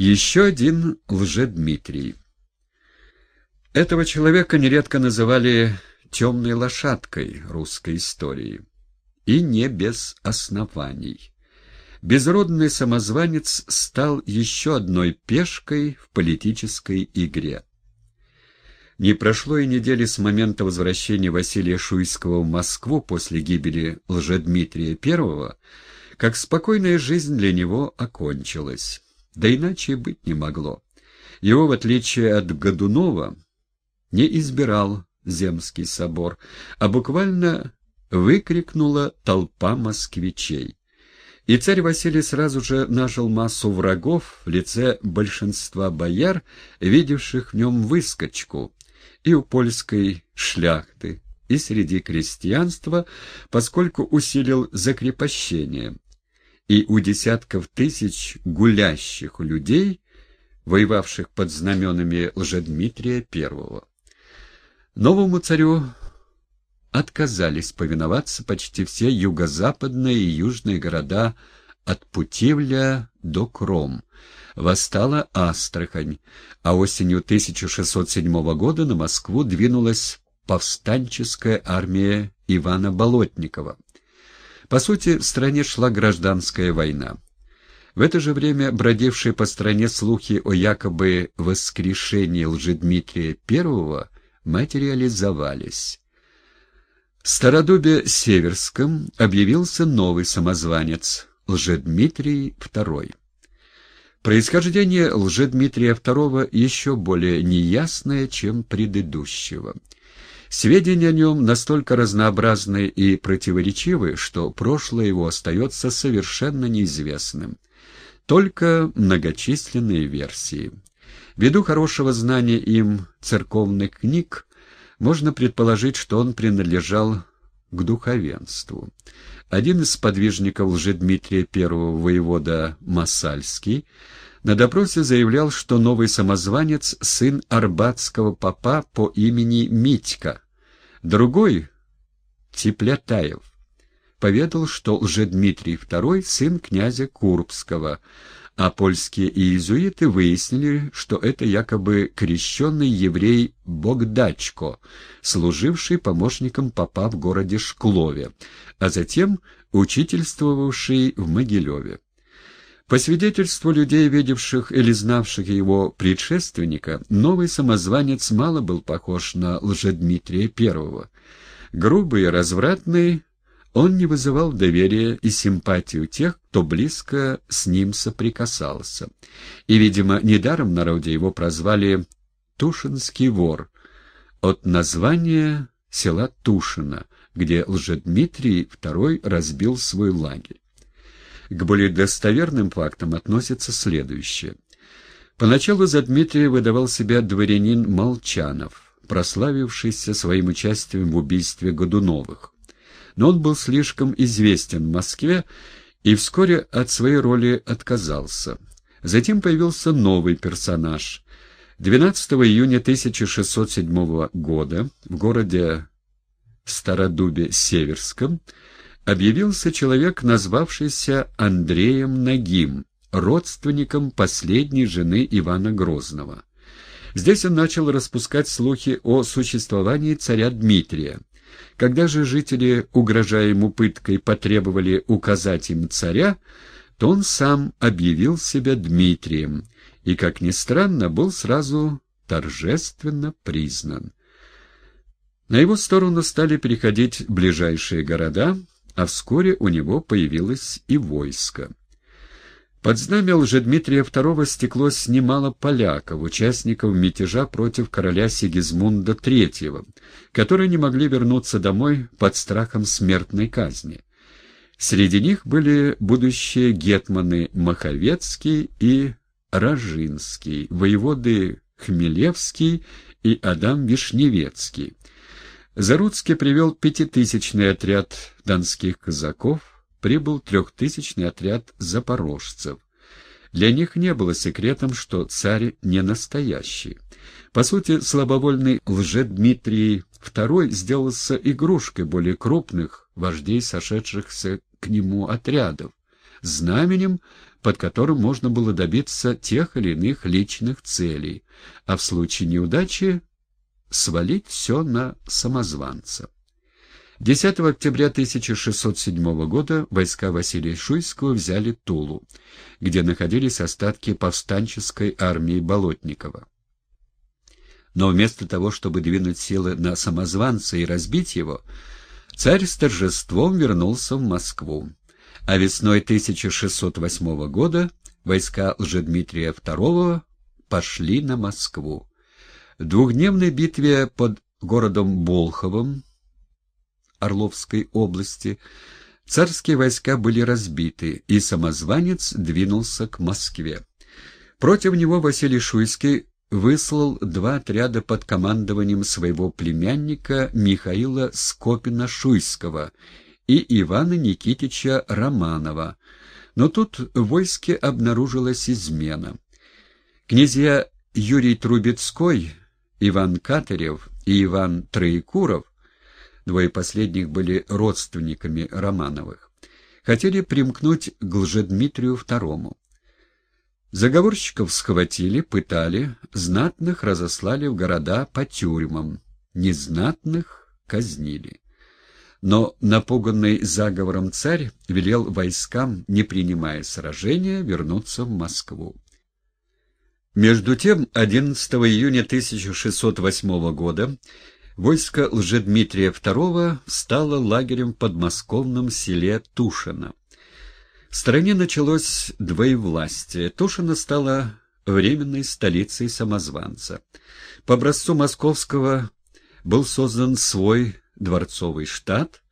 Еще один лжедмитрий. Этого человека нередко называли «темной лошадкой» русской истории. И не без оснований. Безродный самозванец стал еще одной пешкой в политической игре. Не прошло и недели с момента возвращения Василия Шуйского в Москву после гибели Лжедмитрия I, как спокойная жизнь для него окончилась. Да иначе быть не могло. Его, в отличие от Годунова, не избирал Земский собор, а буквально выкрикнула толпа москвичей. И царь Василий сразу же нажил массу врагов в лице большинства бояр, видевших в нем выскочку, и у польской шляхты, и среди крестьянства, поскольку усилил закрепощение, и у десятков тысяч гулящих людей, воевавших под знаменами Лжедмитрия I. Новому царю отказались повиноваться почти все юго-западные и южные города от Путивля до Кром. Восстала Астрахань, а осенью 1607 года на Москву двинулась повстанческая армия Ивана Болотникова. По сути, в стране шла гражданская война. В это же время бродившие по стране слухи о якобы воскрешении Лжедмитрия I материализовались. В Стародубе Северском объявился новый самозванец Лжедмитрий II. Происхождение Лжедмитрия II еще более неясное, чем предыдущего. Сведения о нем настолько разнообразны и противоречивы, что прошлое его остается совершенно неизвестным. Только многочисленные версии. Ввиду хорошего знания им церковных книг, можно предположить, что он принадлежал к духовенству. Один из подвижников Лжедмитрия I, воевода Масальский, на допросе заявлял, что новый самозванец — сын арбатского попа по имени Митька. Другой, Теплятаев, поведал, что Лжедмитрий II — сын князя Курбского, а польские иезуиты выяснили, что это якобы крещенный еврей Богдачко, служивший помощником попа в городе Шклове, а затем учительствовавший в Могилеве. По свидетельству людей, видевших или знавших его предшественника, новый самозванец мало был похож на Лжедмитрия I. Грубый и развратный, он не вызывал доверия и симпатии у тех, кто близко с ним соприкасался. И, видимо, недаром в народе его прозвали «Тушинский вор» от названия села Тушино, где Лжедмитрий II разбил свой лагерь. К более достоверным фактам относится следующее. Поначалу за Дмитрия выдавал себя дворянин Молчанов, прославившийся своим участием в убийстве Годуновых. Но он был слишком известен в Москве и вскоре от своей роли отказался. Затем появился новый персонаж. 12 июня 1607 года в городе Стародубе-Северском объявился человек, назвавшийся Андреем Нагим, родственником последней жены Ивана Грозного. Здесь он начал распускать слухи о существовании царя Дмитрия. Когда же жители, угрожая ему пыткой, потребовали указать им царя, то он сам объявил себя Дмитрием и, как ни странно, был сразу торжественно признан. На его сторону стали переходить ближайшие города, а вскоре у него появилось и войско. Под знамя Лжедмитрия II стеклось немало поляков, участников мятежа против короля Сигизмунда III, которые не могли вернуться домой под страхом смертной казни. Среди них были будущие гетманы Маховецкий и Рожинский, воеводы Хмелевский и Адам Вишневецкий. Заруцкий привел пятитысячный отряд донских казаков, прибыл трехтысячный отряд запорожцев. Для них не было секретом, что царь не настоящий. По сути, слабовольный лжедмитрий II сделался игрушкой более крупных вождей сошедшихся к нему отрядов, знаменем, под которым можно было добиться тех или иных личных целей, а в случае неудачи свалить все на самозванца. 10 октября 1607 года войска Василия Шуйского взяли Тулу, где находились остатки повстанческой армии Болотникова. Но вместо того, чтобы двинуть силы на самозванца и разбить его, царь с торжеством вернулся в Москву а весной 1608 года войска Лжедмитрия II пошли на Москву. Двухдневной битве под городом Болховым Орловской области царские войска были разбиты, и самозванец двинулся к Москве. Против него Василий Шуйский выслал два отряда под командованием своего племянника Михаила Скопина-Шуйского и Ивана Никитича Романова, но тут в войске обнаружилась измена. Князья Юрий Трубецкой, Иван Катарев и Иван Троекуров, двое последних были родственниками Романовых, хотели примкнуть к Лжедмитрию II. Заговорщиков схватили, пытали, знатных разослали в города по тюрьмам, незнатных казнили. Но напуганный заговором царь велел войскам, не принимая сражения, вернуться в Москву. Между тем, 11 июня 1608 года войско Лжедмитрия II стало лагерем в подмосковном селе Тушино. В стране началось двоевластие. Тушино стало временной столицей самозванца. По образцу московского был создан свой дворцовый штат,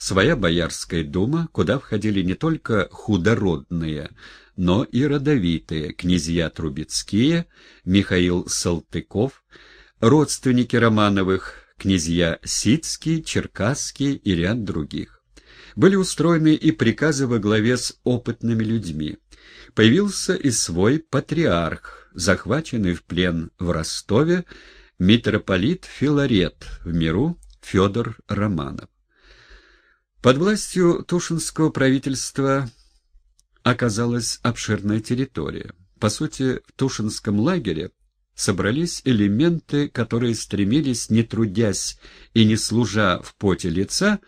своя Боярская дума, куда входили не только худородные, но и родовитые князья Трубецкие, Михаил Салтыков, родственники Романовых, князья Сицкий, Черкасский и ряд других. Были устроены и приказы во главе с опытными людьми. Появился и свой патриарх, захваченный в плен в Ростове, митрополит Филарет в миру Федор Романов. Под властью Тушинского правительства оказалась обширная территория. По сути, в Тушинском лагере собрались элементы, которые стремились, не трудясь и не служа в поте лица,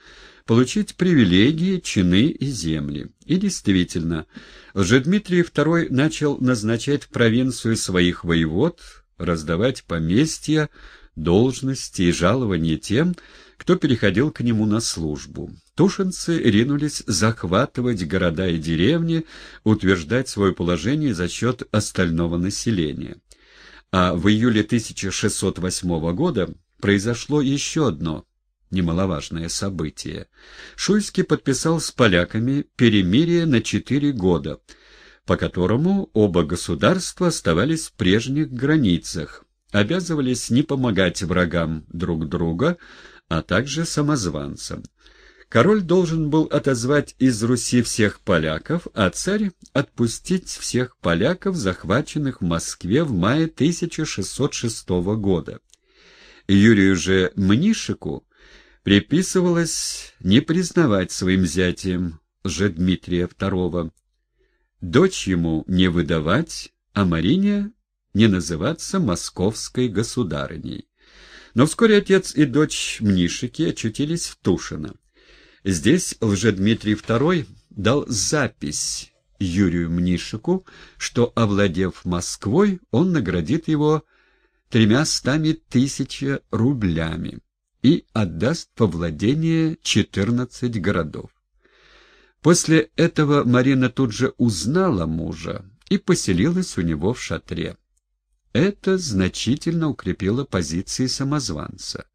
получить привилегии, чины и земли. И действительно, Лжедмитрий II начал назначать в провинцию своих воевод, раздавать поместья, должности и жалования тем, кто переходил к нему на службу. Тушинцы ринулись захватывать города и деревни, утверждать свое положение за счет остального населения. А в июле 1608 года произошло еще одно немаловажное событие. Шуйский подписал с поляками перемирие на четыре года, по которому оба государства оставались в прежних границах, обязывались не помогать врагам друг друга, а также самозванцам. Король должен был отозвать из Руси всех поляков, а царь — отпустить всех поляков, захваченных в Москве в мае 1606 года. Юрию же Мнишику приписывалось не признавать своим зятием же Дмитрия II, дочь ему не выдавать, а Марине не называться московской государыней. Но вскоре отец и дочь Мнишики очутились в Тушино. Здесь Лжедмитрий II дал запись Юрию Мнишику, что, овладев Москвой, он наградит его тремя стами тысяча рублями и отдаст по владение четырнадцать городов. После этого Марина тут же узнала мужа и поселилась у него в шатре. Это значительно укрепило позиции самозванца.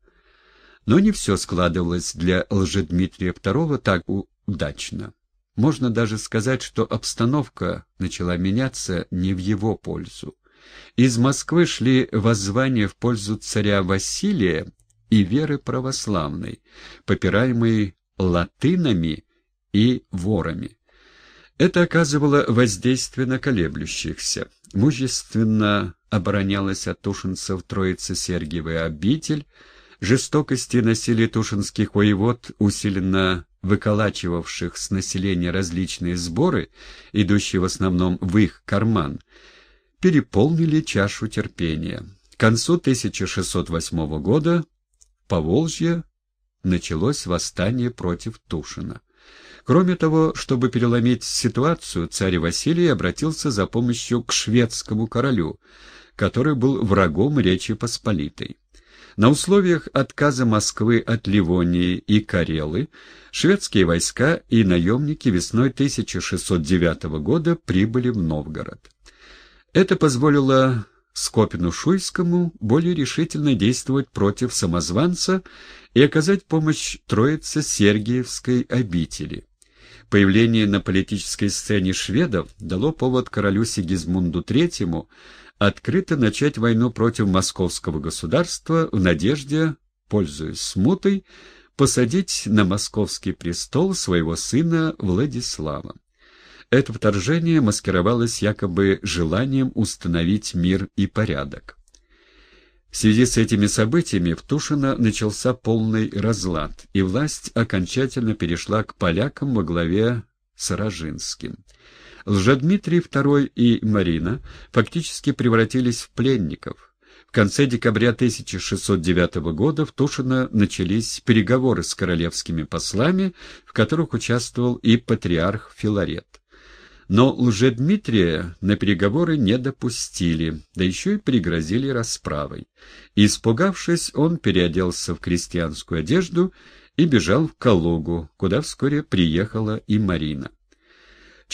Но не все складывалось для Лжедмитрия II так удачно. Можно даже сказать, что обстановка начала меняться не в его пользу. Из Москвы шли воззвания в пользу царя Василия и веры православной, попираемой латынами и ворами. Это оказывало воздействие на колеблющихся. Мужественно оборонялась от тушинцев Троица Сергиевая обитель, жестокости и насилие тушинских воевод усиленно выколачивавших с населения различные сборы, идущие в основном в их карман, переполнили чашу терпения. К концу 1608 года в Поволжье началось восстание против Тушина. Кроме того, чтобы переломить ситуацию, царь Василий обратился за помощью к шведскому королю, который был врагом Речи Посполитой. На условиях отказа Москвы от Ливонии и Карелы шведские войска и наемники весной 1609 года прибыли в Новгород. Это позволило Скопину-Шуйскому более решительно действовать против самозванца и оказать помощь Троице Сергиевской обители. Появление на политической сцене шведов дало повод королю Сигизмунду III открыто начать войну против московского государства в надежде, пользуясь смутой, посадить на московский престол своего сына Владислава. Это вторжение маскировалось якобы желанием установить мир и порядок. В связи с этими событиями в Тушино начался полный разлад, и власть окончательно перешла к полякам во главе с Рожинским. Лжедмитрий II и Марина фактически превратились в пленников. В конце декабря 1609 года в Тушино начались переговоры с королевскими послами, в которых участвовал и патриарх Филарет. Но Лжедмитрия на переговоры не допустили, да еще и пригрозили расправой. Испугавшись, он переоделся в крестьянскую одежду и бежал в Калугу, куда вскоре приехала и Марина.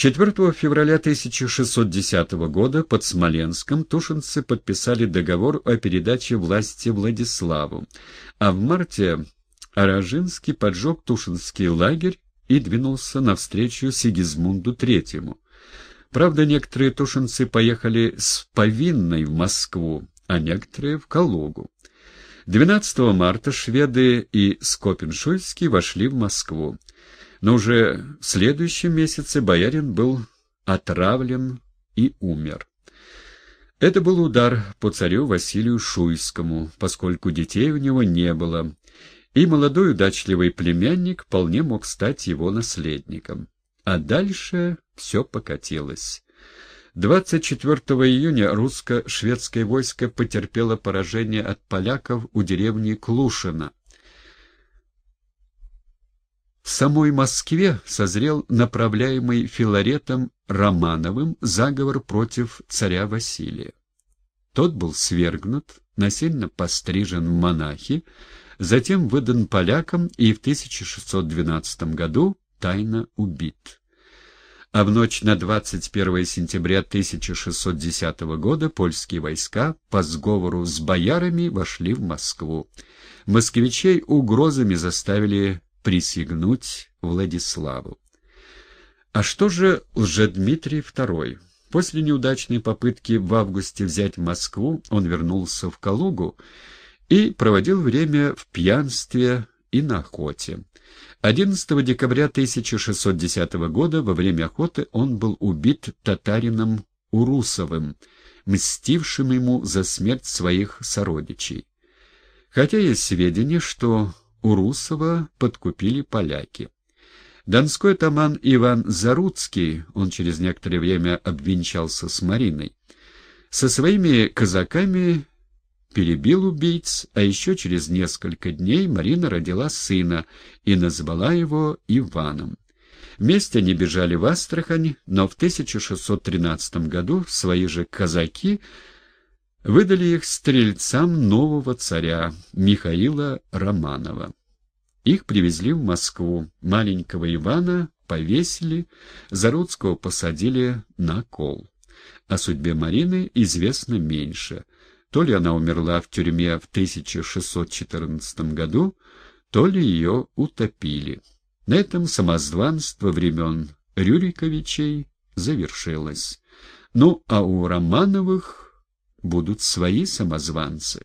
4 февраля 1610 года под Смоленском тушинцы подписали договор о передаче власти Владиславу, а в марте Арожинский поджег Тушинский лагерь и двинулся навстречу Сигизмунду III. Правда, некоторые тушинцы поехали с повинной в Москву, а некоторые в Калугу. 12 марта шведы и Скопин-Шуйский вошли в Москву. Но уже в следующем месяце боярин был отравлен и умер. Это был удар по царю Василию Шуйскому, поскольку детей у него не было, и молодой удачливый племянник вполне мог стать его наследником. А дальше все покатилось. 24 июня русско-шведское войско потерпело поражение от поляков у деревни Клушина, в самой Москве созрел направляемый Филаретом Романовым заговор против царя Василия. Тот был свергнут, насильно пострижен в монахи, затем выдан полякам и в 1612 году тайно убит. А в ночь на 21 сентября 1610 года польские войска по сговору с боярами вошли в Москву. Москвичей угрозами заставили присягнуть Владиславу. А что же Лжедмитрий II? После неудачной попытки в августе взять Москву он вернулся в Калугу и проводил время в пьянстве и на охоте. 11 декабря 1610 года во время охоты он был убит татарином Урусовым, мстившим ему за смерть своих сородичей. Хотя есть сведения, что Урусова подкупили поляки. Донской атаман Иван Заруцкий, он через некоторое время обвенчался с Мариной, со своими казаками перебил убийц, а еще через несколько дней Марина родила сына и назвала его Иваном. Вместе они бежали в Астрахань, но в 1613 году свои же казаки выдали их стрельцам нового царя Михаила Романова. Их привезли в Москву, маленького Ивана повесили, Заруцкого посадили на кол. О судьбе Марины известно меньше. То ли она умерла в тюрьме в 1614 году, то ли ее утопили. На этом самозванство времен Рюриковичей завершилось. Ну, а у Романовых будут свои самозванцы.